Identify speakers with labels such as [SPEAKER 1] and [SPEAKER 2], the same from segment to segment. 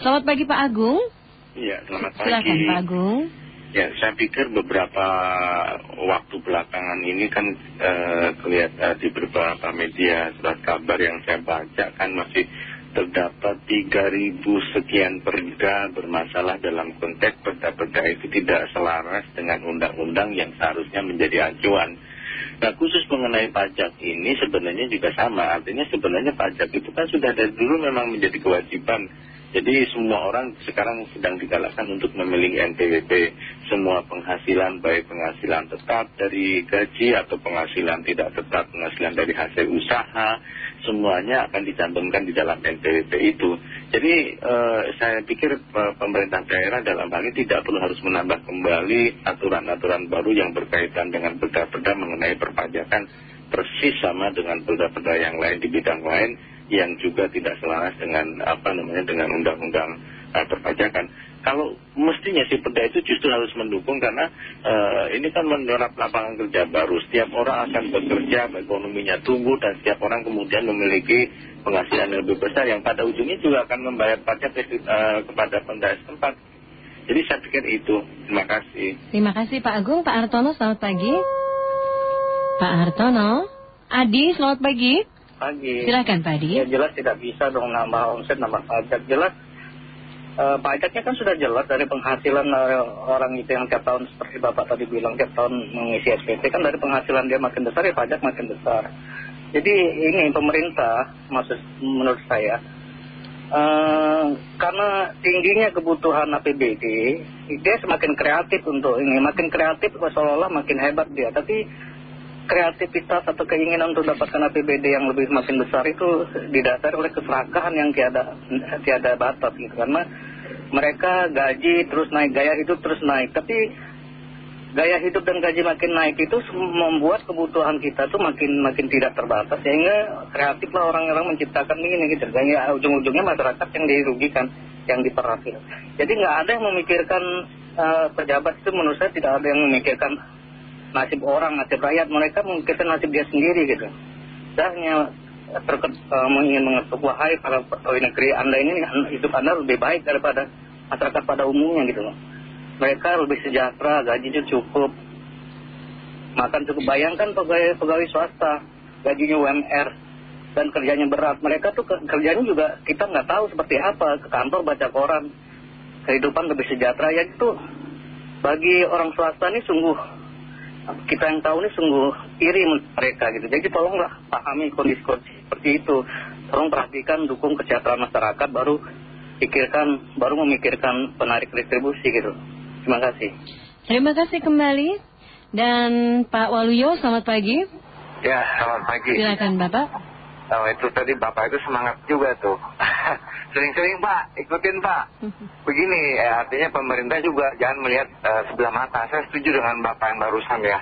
[SPEAKER 1] Selamat pagi Pak Agung.
[SPEAKER 2] Iya, selamat pagi.
[SPEAKER 1] Silakan Pak Agung.
[SPEAKER 2] Ya, saya pikir beberapa waktu belakangan ini kan eh, kelihatan di beberapa media surat kabar yang saya baca kan masih terdapat 3.000 sekian perda bermasalah dalam konteks perda-perda itu tidak selaras dengan undang-undang yang seharusnya menjadi acuan. Nah khusus mengenai pajak ini sebenarnya juga sama, artinya sebenarnya pajak itu kan sudah dari dulu memang menjadi kewajiban jadi semua orang sekarang sedang digalakkan untuk memilih NPWP. Semua penghasilan, baik penghasilan tetap dari gaji atau penghasilan tidak tetap, penghasilan dari hasil usaha, semuanya akan dicantumkan di dalam NPWP itu. Jadi eh, saya pikir eh, pemerintah daerah dalam hal ini tidak perlu harus menambah kembali aturan-aturan baru yang berkaitan dengan perda-perda mengenai perpajakan persis sama dengan perda-perda yang lain di bidang lain yang juga tidak selaras dengan apa namanya dengan undang-undang uh, perpajakan. Kalau mestinya si perda itu justru harus mendukung karena uh, ini kan menyerap lapangan kerja baru. Setiap orang akan bekerja, ekonominya tumbuh dan setiap orang kemudian memiliki penghasilan yang lebih besar yang pada ujungnya juga akan membayar pajak uh, kepada pendaya setempat. Jadi saya pikir itu. Terima kasih.
[SPEAKER 1] Terima kasih Pak Agung. Pak Hartono selamat pagi. Pak Hartono. Adi selamat pagi
[SPEAKER 3] pagi.
[SPEAKER 1] Silakan Pak Adi.
[SPEAKER 3] Ya jelas tidak bisa dong nambah omset, nambah pajak. Jelas eh, pajaknya kan sudah jelas dari penghasilan uh, orang itu yang tiap tahun seperti Bapak tadi bilang tiap tahun mengisi SPT kan dari penghasilan dia makin besar ya pajak makin besar. Jadi ini pemerintah maksud menurut saya uh, karena tingginya kebutuhan APBD dia semakin kreatif untuk ini makin kreatif seolah-olah makin hebat dia tapi kreativitas atau keinginan untuk dapatkan APBD yang lebih makin besar itu didasari oleh keserakahan yang tiada, tiada batas gitu. Karena mereka gaji terus naik, gaya hidup terus naik. Tapi gaya hidup dan gaji makin naik itu membuat kebutuhan kita tuh makin makin tidak terbatas. Sehingga kreatiflah orang-orang menciptakan ini gitu. Ya, ujung-ujungnya masyarakat yang dirugikan, yang diperhasil. Jadi nggak ada yang memikirkan uh, pejabat itu menurut saya tidak ada yang memikirkan nasib orang, nasib rakyat, mereka memikirkan nasib dia sendiri gitu. Saya hanya terket, uh, ingin mengetuk, wahai para pegawai negeri Anda ini, hidup Anda lebih baik daripada masyarakat pada umumnya gitu Mereka lebih sejahtera, gajinya cukup, makan cukup. Bayangkan pegawai, pegawai swasta, gajinya UMR, dan kerjanya berat. Mereka tuh kerjanya juga kita nggak tahu seperti apa, ke kantor baca koran, kehidupan lebih sejahtera. Ya itu bagi orang swasta ini sungguh kita yang tahu ini sungguh iri mereka gitu. Jadi tolonglah pahami kondisi-kondisi seperti itu. Tolong perhatikan, dukung kesejahteraan masyarakat, baru pikirkan, baru memikirkan penarik retribusi gitu. Terima kasih.
[SPEAKER 1] Terima kasih kembali. Dan Pak Waluyo, selamat pagi.
[SPEAKER 4] Ya, selamat pagi.
[SPEAKER 1] Silakan Bapak.
[SPEAKER 4] Oh, itu tadi Bapak itu semangat juga tuh. Sering-sering Pak, ikutin Pak. Begini, ya, artinya pemerintah juga jangan melihat uh, sebelah mata. Saya setuju dengan Bapak yang barusan ya.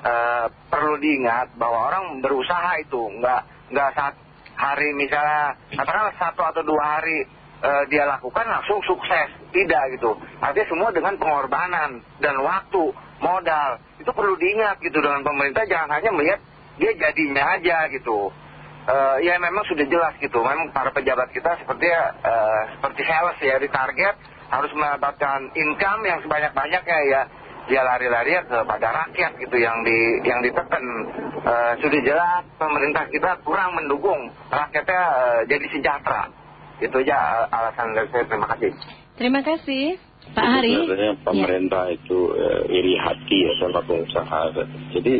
[SPEAKER 4] Uh, perlu diingat bahwa orang berusaha itu. Nggak nggak saat hari misalnya katakanlah satu atau dua hari uh, dia lakukan langsung sukses. Tidak gitu. Artinya semua dengan pengorbanan dan waktu modal. Itu perlu diingat gitu. Dengan pemerintah jangan hanya melihat dia jadinya aja gitu ya memang sudah jelas gitu. Memang para pejabat kita seperti uh, seperti sales ya di target harus mendapatkan income yang sebanyak-banyaknya ya. Dia lari-lari kepada rakyat gitu yang di yang ditekan. Uh, sudah jelas pemerintah kita kurang mendukung rakyatnya uh, jadi sejahtera. Itu aja alasan dari saya. Terima kasih.
[SPEAKER 1] Terima kasih. Pak Hari.
[SPEAKER 2] Sebenarnya pemerintah ya. itu iri hati ya sama pengusaha. Jadi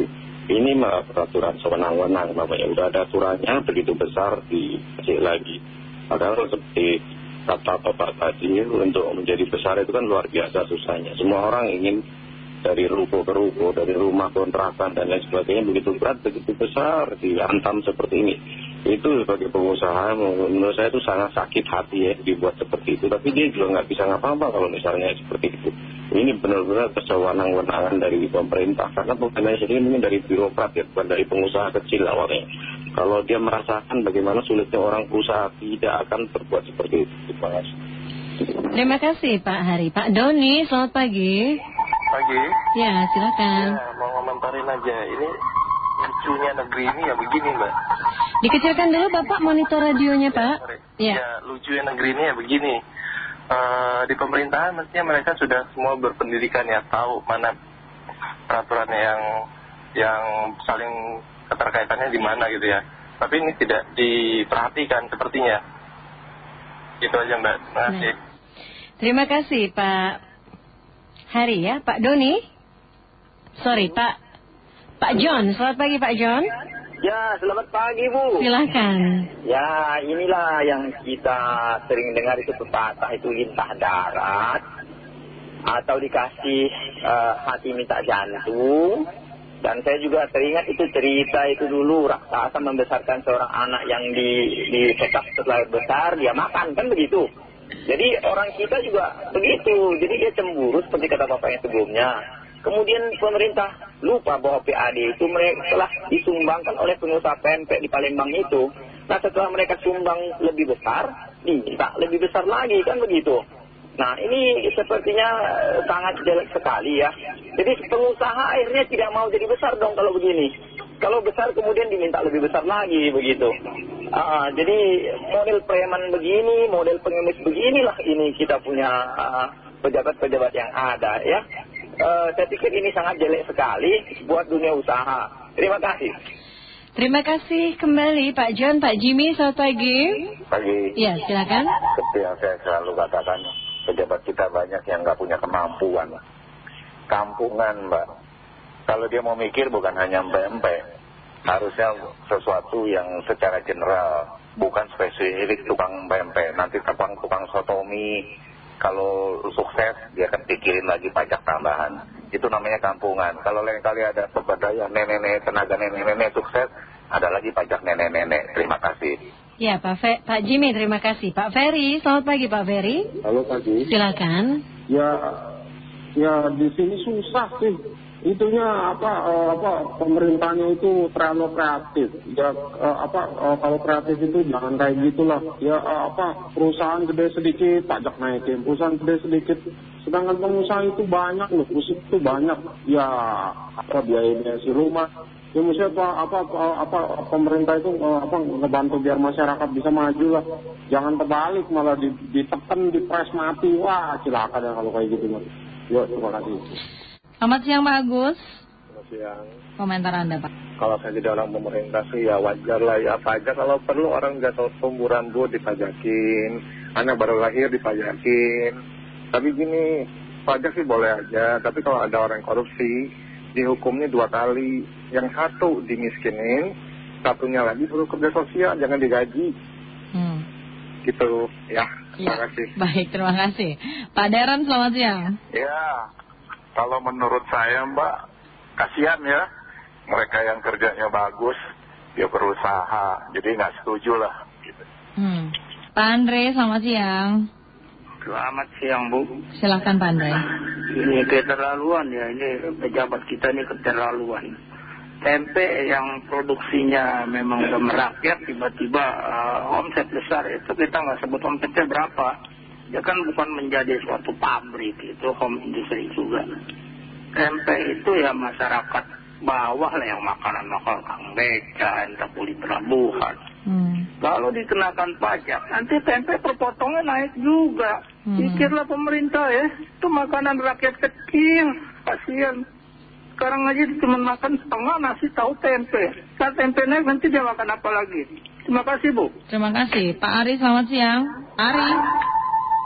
[SPEAKER 2] ini peraturan sewenang-wenang namanya udah ada aturannya begitu besar dikecil lagi. Padahal seperti kata bapak tadi untuk menjadi besar itu kan luar biasa susahnya. Semua orang ingin dari ruko ke ruko, dari rumah kontrakan dan lain sebagainya begitu berat, begitu besar, dihantam seperti ini. Itu sebagai pengusaha menurut saya itu sangat sakit hati ya dibuat seperti itu. Tapi dia juga nggak bisa ngapa-apa kalau misalnya seperti itu. Ini benar-benar kesewenang-wenangan dari pemerintah. Karena pemerintah sendiri mungkin dari birokrat ya bukan dari pengusaha kecil awalnya. Kalau dia merasakan bagaimana sulitnya orang berusaha tidak akan berbuat seperti itu terima kasih
[SPEAKER 1] terima kasih Pak Hari. Pak Doni selamat pagi.
[SPEAKER 5] Pagi.
[SPEAKER 1] Ya silakan.
[SPEAKER 5] Ya, mau komentarin aja. Ini lucunya negeri ini ya begini mbak.
[SPEAKER 1] Dikecilkan dulu Bapak monitor radionya Pak.
[SPEAKER 5] Ya, ya. ya lucunya negeri ini ya begini. Eh, di pemerintahan mestinya mereka sudah semua berpendidikan ya tahu mana peraturan yang yang saling keterkaitannya di mana gitu ya. Tapi ini tidak diperhatikan sepertinya. Itu aja mbak. Terima kasih.
[SPEAKER 6] Terima kasih Pak Hari ya, Pak Doni. Sorry, Pak Pak John. Selamat pagi Pak John.
[SPEAKER 7] Ya, selamat pagi Bu.
[SPEAKER 6] Silakan.
[SPEAKER 7] Ya, inilah yang kita sering dengar itu pepatah itu lintah darat atau dikasih eh, hati minta jantung. Dan saya juga teringat itu cerita itu dulu raksasa membesarkan seorang anak yang di di setelah besar dia makan kan begitu. Jadi orang kita juga begitu. Jadi dia cemburu seperti kata bapak yang sebelumnya. Kemudian pemerintah lupa bahwa PAD itu mereka telah disumbangkan oleh pengusaha pempek di Palembang itu. Nah setelah mereka sumbang lebih besar, diminta lebih besar lagi kan begitu. Nah ini sepertinya eh, sangat jelek sekali ya. Jadi pengusaha akhirnya tidak mau jadi besar dong kalau begini. Kalau besar kemudian diminta lebih besar lagi begitu. Ah, jadi model preman begini, model pengemis beginilah ini kita punya ah, pejabat-pejabat yang ada ya. Eh, saya pikir ini sangat jelek sekali buat dunia usaha. Terima kasih.
[SPEAKER 6] Terima kasih kembali Pak John, Pak Jimmy. Selamat pagi.
[SPEAKER 8] Pagi.
[SPEAKER 6] Ya, silakan.
[SPEAKER 8] Seperti yang saya selalu katakan, pejabat kita banyak yang nggak punya kemampuan. Kampungan, Mbak. Kalau dia mau mikir bukan hanya empek-empek. Harusnya sesuatu yang secara general, bukan spesifik tukang empek Nanti tukang-tukang sotomi, kalau sukses dia akan pikirin lagi pajak tambahan. Itu namanya kampungan. Kalau lain kali ada pemberdayaan nenek-nenek, tenaga nenek-nenek sukses, ada lagi pajak nenek-nenek. Terima kasih.
[SPEAKER 6] Ya, Pak, Fe Pak Jimmy, terima kasih. Pak Ferry, selamat pagi Pak Ferry.
[SPEAKER 9] Halo pagi.
[SPEAKER 6] Silakan.
[SPEAKER 9] Ya, ya di sini susah sih. Itunya apa, eh, apa pemerintahnya itu terlalu kreatif. Ya eh, apa eh, kalau kreatif itu jangan kayak gitulah. Ya apa perusahaan gede sedikit pajak naikin, perusahaan gede sedikit. Sedangkan pengusaha itu banyak loh, usaha itu banyak. Ya apa biaya si rumah. Ya mesti apa, apa, apa, pemerintah itu apa ngebantu biar masyarakat bisa maju lah. Jangan terbalik malah di, ditekan, dipres mati. Wah silakan ya kalau kayak gitu. Mas. Yuk, terima kasih.
[SPEAKER 6] Selamat siang Pak Agus.
[SPEAKER 10] Selamat siang.
[SPEAKER 6] Komentar Anda Pak.
[SPEAKER 10] Kalau saya jadi orang pemerintah sih ya wajar lah ya pajak. Kalau perlu orang jatuh tumbuh rambut dipajakin. Anak baru lahir dipajakin. Tapi gini, pajak sih boleh aja. Tapi kalau ada orang korupsi, dihukumnya dua kali. Yang satu dimiskinin, satunya lagi suruh kerja sosial, jangan digaji.
[SPEAKER 6] Hmm.
[SPEAKER 10] Gitu ya. Terima
[SPEAKER 6] Ya.
[SPEAKER 10] kasih.
[SPEAKER 6] Baik, terima kasih. Pak Deren, selamat siang.
[SPEAKER 8] Ya, kalau menurut saya Mbak, kasihan ya. Mereka yang kerjanya bagus, dia berusaha. Jadi nggak setuju lah. Gitu.
[SPEAKER 6] Hmm. Pak Andre, selamat siang.
[SPEAKER 7] Selamat siang Bu.
[SPEAKER 6] Silakan Pak Andre.
[SPEAKER 7] Ini keterlaluan ya, ini pejabat kita ini keterlaluan. Tempe yang produksinya memang udah merakyat, tiba-tiba uh, omset besar itu kita nggak sebut omsetnya berapa. Dia kan bukan menjadi suatu pabrik, itu home industry juga. Tempe itu ya masyarakat bawah lah yang makanan-makanan kang beca, entah kulit pelabuhan.
[SPEAKER 6] Hmm.
[SPEAKER 7] Kalau dikenakan pajak, nanti tempe perpotongnya naik juga.
[SPEAKER 6] Hmm.
[SPEAKER 7] Pikirlah pemerintah ya, itu makanan rakyat kecil, kasihan. Sekarang aja cuma makan setengah nasi tahu tempe. Saat tempe naik nanti dia makan apa lagi? Terima kasih Bu.
[SPEAKER 6] Terima kasih. Pak Ari, selamat siang. Ari.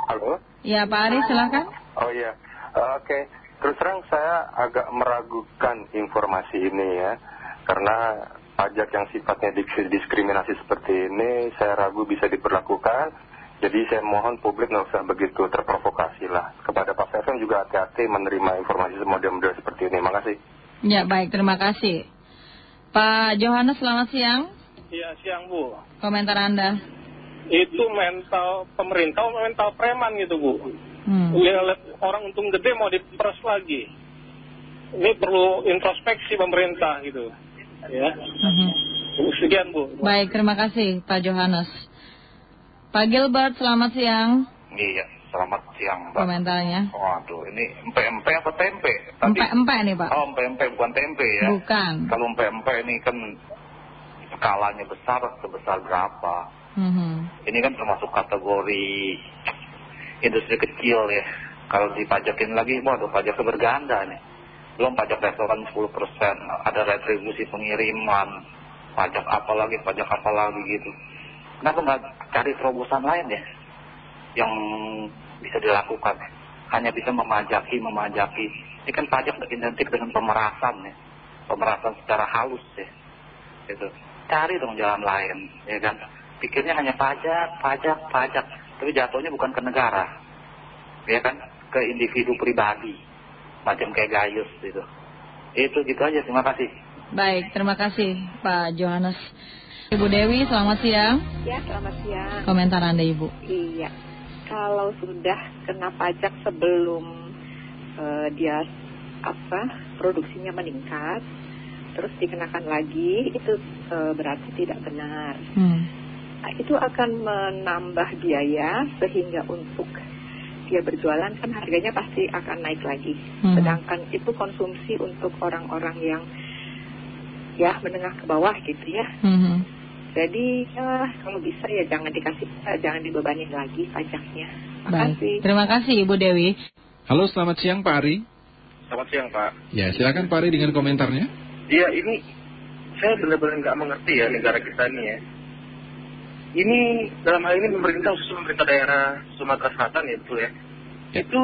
[SPEAKER 11] Halo?
[SPEAKER 6] Ya, Pak Ari, silakan.
[SPEAKER 11] Oh iya, Eh, oke. Terus terang saya agak meragukan informasi ini ya, karena pajak yang sifatnya dis- diskriminasi seperti ini saya ragu bisa diperlakukan. Jadi saya mohon publik nggak usah begitu terprovokasi lah. Kepada Pak Fersen juga hati-hati menerima informasi model-model seperti ini. Makasih.
[SPEAKER 6] Ya, baik, terima kasih. Pak Johannes, selamat siang.
[SPEAKER 10] Iya siang Bu.
[SPEAKER 6] Komentar Anda.
[SPEAKER 10] Itu mental pemerintah, mental preman gitu Bu.
[SPEAKER 6] Hmm.
[SPEAKER 10] Lihat orang untung gede mau diperes lagi. Ini perlu introspeksi pemerintah gitu. Ya.
[SPEAKER 6] Mhm.
[SPEAKER 10] Sekian Bu.
[SPEAKER 6] Baik, terima kasih Pak Johannes. Pak Gilbert, selamat siang.
[SPEAKER 8] Iya, selamat siang Mbak.
[SPEAKER 6] Komentarnya.
[SPEAKER 8] Waduh, ini empe-empe apa tempe?
[SPEAKER 6] Empe-empe nih Pak.
[SPEAKER 8] Oh, empe-empe bukan tempe ya.
[SPEAKER 6] Bukan.
[SPEAKER 8] Kalau empe-empe ini kan skalanya besar, sebesar berapa?
[SPEAKER 6] Mhm.
[SPEAKER 8] Ini kan termasuk kategori
[SPEAKER 12] industri kecil ya. Kalau dipajakin lagi, waduh pajaknya berganda nih. Belum pajak restoran 10%, ada retribusi pengiriman, pajak apa lagi, pajak apa lagi gitu. Kenapa nggak cari terobosan lain ya? Yang bisa dilakukan ya? Hanya bisa memajaki, memajaki. Ini kan pajak identik dengan pemerasan ya. Pemerasan secara halus ya. Gitu. Cari dong jalan lain, ya kan? Pikirnya hanya pajak, pajak, pajak. Tapi jatuhnya bukan ke negara. Ya kan? Ke individu pribadi. Macam kayak gayus gitu. Itu gitu aja, terima kasih.
[SPEAKER 6] Baik, terima kasih Pak Johannes. Ibu Dewi, selamat siang.
[SPEAKER 3] Ya, selamat siang.
[SPEAKER 6] Komentar Anda Ibu.
[SPEAKER 3] Iya, kalau sudah kena pajak sebelum uh, dia apa produksinya meningkat, terus dikenakan lagi, itu uh, berarti tidak benar.
[SPEAKER 6] Hmm.
[SPEAKER 3] Itu akan menambah biaya sehingga untuk dia berjualan kan harganya pasti akan naik lagi.
[SPEAKER 6] Hmm.
[SPEAKER 3] Sedangkan itu konsumsi untuk orang-orang yang ya menengah ke bawah gitu ya.
[SPEAKER 6] Hmm.
[SPEAKER 3] Jadi ya kalau bisa ya jangan dikasih, eh, jangan dibebanin lagi pajaknya.
[SPEAKER 6] Baik,
[SPEAKER 3] Makasih.
[SPEAKER 6] terima kasih Ibu Dewi.
[SPEAKER 13] Halo, selamat siang Pak Ari.
[SPEAKER 10] Selamat siang Pak.
[SPEAKER 13] Ya, silakan Pak Ari dengan komentarnya.
[SPEAKER 10] Iya ini saya benar-benar nggak mengerti ya negara kita ini ya. Ini dalam hal ini pemerintah khusus pemerintah daerah Sumatera Selatan ya betul ya.
[SPEAKER 13] Ya.
[SPEAKER 10] Itu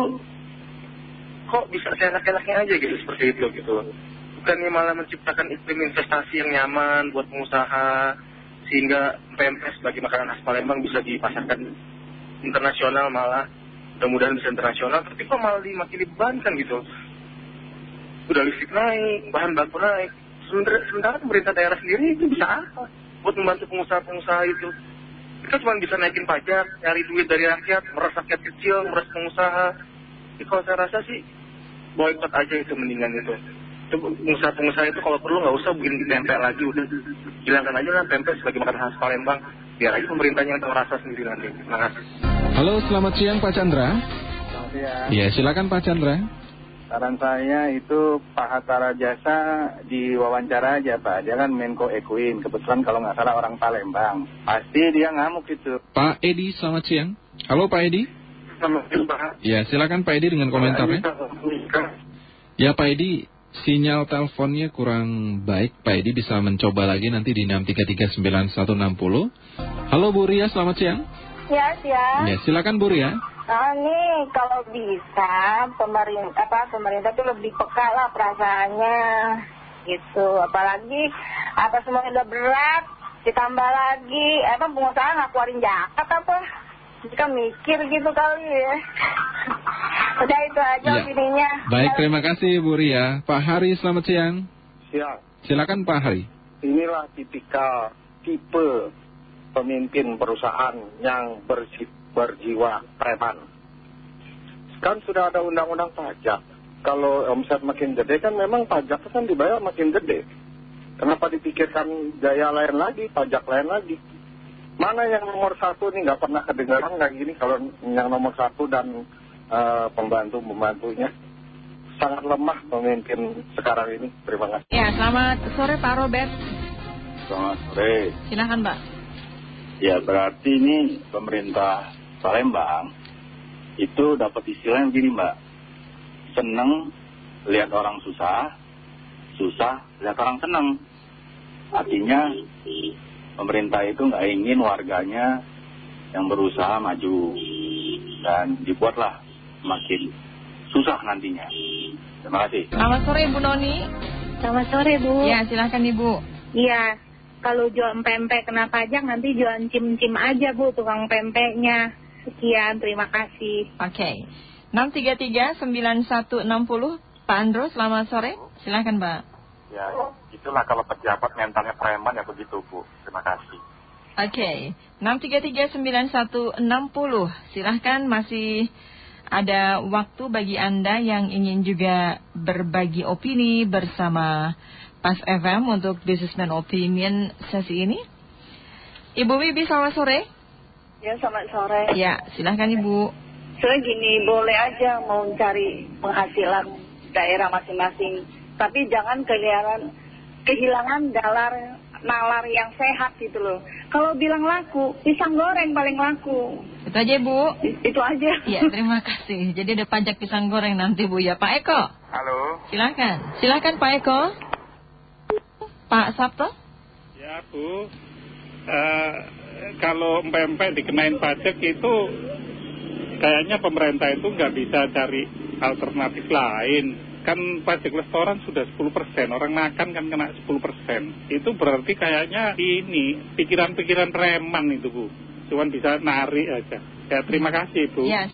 [SPEAKER 10] kok bisa seenak-enaknya aja gitu seperti itu gitu. Bukannya malah menciptakan iklim investasi yang nyaman buat pengusaha sehingga PMS bagi makanan khas Palembang bisa dipasarkan internasional malah mudah-mudahan bisa internasional tapi kok malah di, makin dibebankan gitu udah listrik naik bahan baku naik sementara, sementara pemerintah daerah sendiri itu bisa apa buat membantu pengusaha-pengusaha itu kita cuma bisa naikin pajak nyari duit dari rakyat meres rakyat kecil meres pengusaha jadi kalau saya rasa sih boykot aja itu mendingan itu itu pengusaha-pengusaha itu kalau perlu nggak usah bikin tempe lagi udah hilangkan aja lah tempe sebagai makanan khas Palembang biar aja pemerintahnya yang tahu rasa sendiri nanti terima kasih
[SPEAKER 13] Halo, selamat siang Pak Chandra.
[SPEAKER 14] Selamat siang.
[SPEAKER 13] Ya, silakan Pak Chandra.
[SPEAKER 14] Saran saya itu Pak Hatta Rajasa diwawancara aja Pak. Dia kan Menko Ekuin. Kebetulan kalau nggak salah orang Palembang. Pasti dia ngamuk itu.
[SPEAKER 13] Pak Edi, selamat siang. Halo Pak Edi.
[SPEAKER 10] selamat siang Pak
[SPEAKER 13] Ya, silakan Pak Edi dengan komentarnya. Ya Pak Edi, sinyal teleponnya kurang baik. Pak Edi bisa mencoba lagi nanti di 6339160. Halo Bu Ria, selamat siang.
[SPEAKER 15] Ya, siang.
[SPEAKER 13] Ya, silakan Bu Ria.
[SPEAKER 15] Nah, nih kalau bisa pemerintah apa pemerintah tuh lebih peka lah perasaannya gitu. Apalagi apa semua udah berat ditambah lagi emang pengusaha nggak keluarin jakat apa? Jika mikir gitu kali ya. Udah itu aja
[SPEAKER 13] Ya.
[SPEAKER 15] opininya.
[SPEAKER 13] Baik, terima kasih Bu Ria. Pak Hari, selamat siang.
[SPEAKER 14] Siang.
[SPEAKER 13] Silakan Pak Hari.
[SPEAKER 14] Inilah tipikal tipe pemimpin perusahaan yang berji- berjiwa preman. Kan sudah ada undang-undang pajak. Kalau omset makin gede kan memang pajak kan dibayar makin gede. Kenapa dipikirkan gaya lain lagi, pajak lain lagi? Mana yang nomor satu nih nggak pernah kedengaran kayak gini kalau yang nomor satu dan eh, pembantu-pembantunya sangat lemah pemimpin sekarang ini. Terima kasih.
[SPEAKER 6] Ya, selamat sore Pak Robert.
[SPEAKER 16] Selamat sore.
[SPEAKER 6] Silakan Pak.
[SPEAKER 16] Ya berarti ini pemerintah Palembang itu dapat istilah yang begini mbak. Seneng lihat orang susah, susah lihat orang seneng. Artinya pemerintah itu nggak ingin warganya yang berusaha maju dan dibuatlah makin susah nantinya. Terima kasih.
[SPEAKER 6] Selamat sore Bu Noni.
[SPEAKER 15] Selamat sore Bu.
[SPEAKER 6] Ya, silakan Ibu.
[SPEAKER 15] Iya, kalau jual pempek kena pajak nanti jualan cim-cim aja Bu tukang pempeknya. Sekian, terima kasih.
[SPEAKER 6] Oke. 633-9160. Pak Andro, selamat sore. Silakan Pak.
[SPEAKER 10] ya itulah kalau pejabat mentalnya preman ya begitu Bu terima kasih
[SPEAKER 6] Oke, 633-9160. Silahkan masih ada waktu bagi Anda yang ingin juga berbagi opini bersama Pas FM untuk Businessman Opinion sesi ini. Ibu Wibi, selamat sore.
[SPEAKER 3] Ya, selamat sore.
[SPEAKER 6] Ya, silahkan Ibu.
[SPEAKER 3] Saya gini, boleh aja mau cari penghasilan daerah masing-masing. Tapi jangan kehilangan, kehilangan dalar
[SPEAKER 15] nalar yang sehat gitu loh. Kalau bilang laku, pisang goreng paling laku.
[SPEAKER 6] Itu aja Bu.
[SPEAKER 15] Itu aja.
[SPEAKER 6] Ya, terima kasih. Jadi ada pajak pisang goreng nanti Bu ya. Pak Eko.
[SPEAKER 17] Halo.
[SPEAKER 6] Silakan. Silakan Pak Eko. Pak Sabto.
[SPEAKER 17] Ya Bu, Eh, kalau empek-empek dikenain pajak itu kayaknya pemerintah itu nggak bisa cari alternatif lain. Kan pajak restoran sudah 10%, orang makan kan kena 10%. Itu berarti kayaknya ini pikiran-pikiran preman itu Bu. Cuman bisa narik aja. Ya terima kasih Bu.
[SPEAKER 6] Ya.